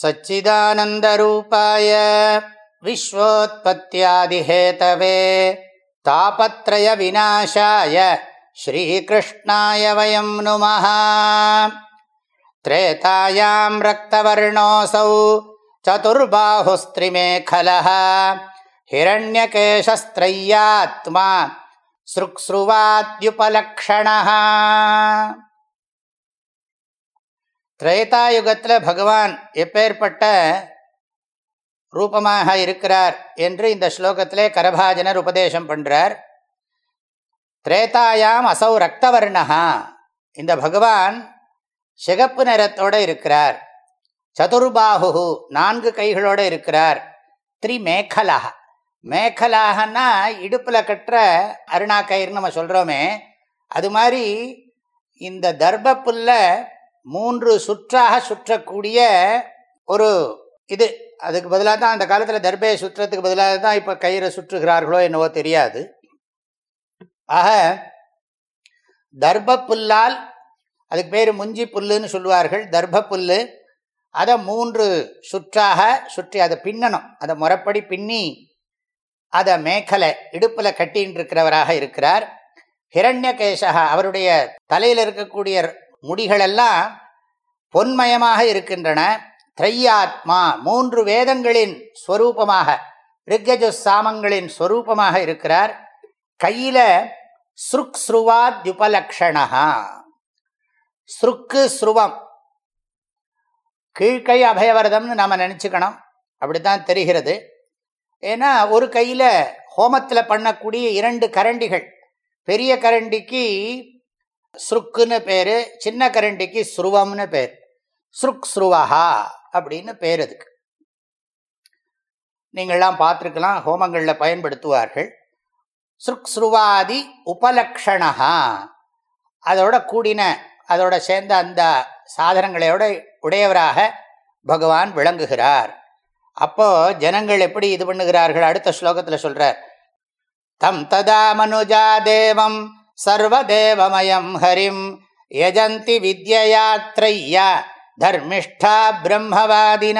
सच्चिदानन्दरूपाय विश्वोत्पत्त्यादिहेतवे तापत्रयविनाशाय श्रीकृष्णाय वयं नुमः त्रेतायां रक्तवर्णोऽसौ चतुर्बाहुस्त्रिमेखलः हिरण्यकेशस्त्रय्यात्मा सृक्स्रुवाद्युपलक्षणः திரேதாயுகத்தில் பகவான் எப்பேற்பட்ட ரூபமாக இருக்கிறார் என்று இந்த ஸ்லோகத்திலே கரபாஜனர் உபதேசம் பண்ணுறார் திரேதாயாம் அசௌ ரக்தவர்ணகா இந்த பகவான் சிகப்பு நிறத்தோடு இருக்கிறார். சதுர்பாகு நான்கு கைகளோடு இருக்கிறார். திரிமேகலாக மேகலாகனா இடுப்பில் கட்டுற அருணா கயிறுன்னு நம்ம சொல்கிறோமே அது மாதிரி இந்த தர்பப்புல்ல மூன்று சுற்றாக சுற்றக்கூடிய ஒரு இது. அதுக்கு பதிலாக தான் அந்த காலத்தில் தர்பையை சுற்றுறதுக்கு பதிலாக தான் இப்போ கயிறை சுற்றுகிறார்களோ என்னவோ தெரியாது. ஆக தர்ப புல்லால் அதுக்கு பேர் முஞ்சி புல்லுன்னு சொல்லுவார்கள். தர்ப புல்லு அதை மூன்று சுற்றாக சுற்றி அதை பின்னணும். அதை முறைப்படி பின்னி அதை மேக்கலை இடுப்பில் கட்டின்னு இருக்கிறவராக இருக்கிறார். ஹிரண்யகேசகா அவருடைய தலையில் இருக்கக்கூடிய முடிகளெல்லாம் பொன்மயமாக இருக்கின்றன. திரையாத்மா மூன்று வேதங்களின் ஸ்வரூபமாக ரிக்கஜு சாமங்களின் ஸ்வரூபமாக இருக்கிறார். கையில் ஸ்ருக் ஸ்ருவாத்யுபலக்ஷணா ஸ்ருக்கு ஸ்ருவம். கீழ்கை அபயவரதம்னு நாம் நினச்சிக்கணும். அப்படித்தான் தெரிகிறது. ஏன்னா ஒரு கையில் ஹோமத்தில் பண்ணக்கூடிய இரண்டு கரண்டிகள். பெரிய கரண்டிக்கு ஸ்ருக்குன்னு பேர் சின்ன கரண்டிக்கு ஸ்ருவம்னு பேர். ஸ்ருக் ஸ்ருவஹா அப்படின்னு பேர் அதுக்கு. நீங்கள்லாம் பார்த்துருக்கலாம் ஹோமங்களில் பயன்படுத்துவார்கள். ஸ்ருக் ஸ்ருவாதி உபலக்ஷணா அதோட கூடின அதோட சேர்ந்த அந்த சாதனங்களையோட உடையவராக பகவான் விளங்குகிறார். அப்போ ஜனங்கள் எப்படி இது பண்ணுகிறார்கள்? அடுத்த ஸ்லோகத்தில் சொல்றார். தம் ததா மனுஜா தேவம் சர்வதேவமயம் ஹரிம். யஜந்தி வித்யாத்ரையா தர்மிஷ்டா பிரம்மவாதின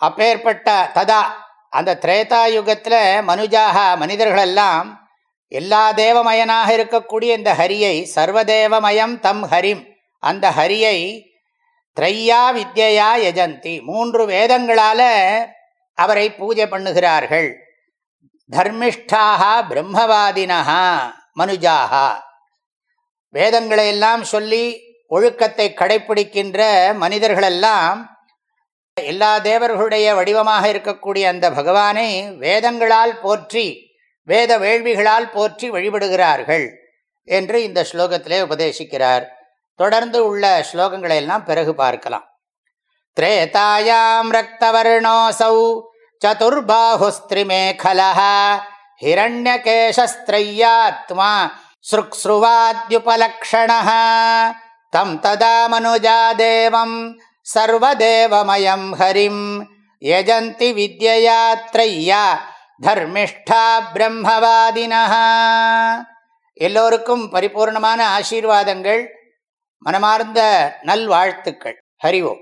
அப்பேற்பட்ட ததா அந்த திரேதாயுகத்தில் மனுஜாக மனிதர்களெல்லாம் எல்லா தேவமயனாக இருக்கக்கூடிய இந்த ஹரியை சர்வதேவமயம் தம் ஹரிம். அந்த ஹரியை திரையா வித்யா யஜந்தி மூன்று வேதங்களால அவரை பூஜை பண்ணுகிறார்கள். தர்மிஷ்டாக பிரம்மவாதினா மனுஜாகா வேதங்களை எல்லாம் சொல்லி ஒழுக்கத்தை கடைப்பிடிக்கின்ற மனிதர்களெல்லாம் எல்லா தேவர்களுடைய வடிவமாக இருக்கக்கூடிய அந்த பகவானை வேதங்களால் போற்றி வேத வேள்விகளால் போற்றி வழிபடுகிறார்கள் என்று இந்த ஸ்லோகத்திலே உபதேசிக்கிறார். தொடர்ந்து உள்ள ஸ்லோகங்களை எல்லாம் பிறகு பார்க்கலாம். திரேதாயாம் ரக்தவர்ணோசௌ चतुर्बाहुस्त्रिमेखलः हिरण्यकेशस्त्रय्यात्मा सृक्स्रुवाद्युपलक्षणः तं तदा मनुजा देवं सर्वदेवमयं हरिं यजन्ति विद्ययात्रय्या தர்மிஷ்டா பிரம்மவாதினா எல்லோருக்கும் பரிபூர்ணமான ஆசீர்வாதங்கள் மனமார்ந்த நல்வாழ்த்துக்கள் ஹரிவோம்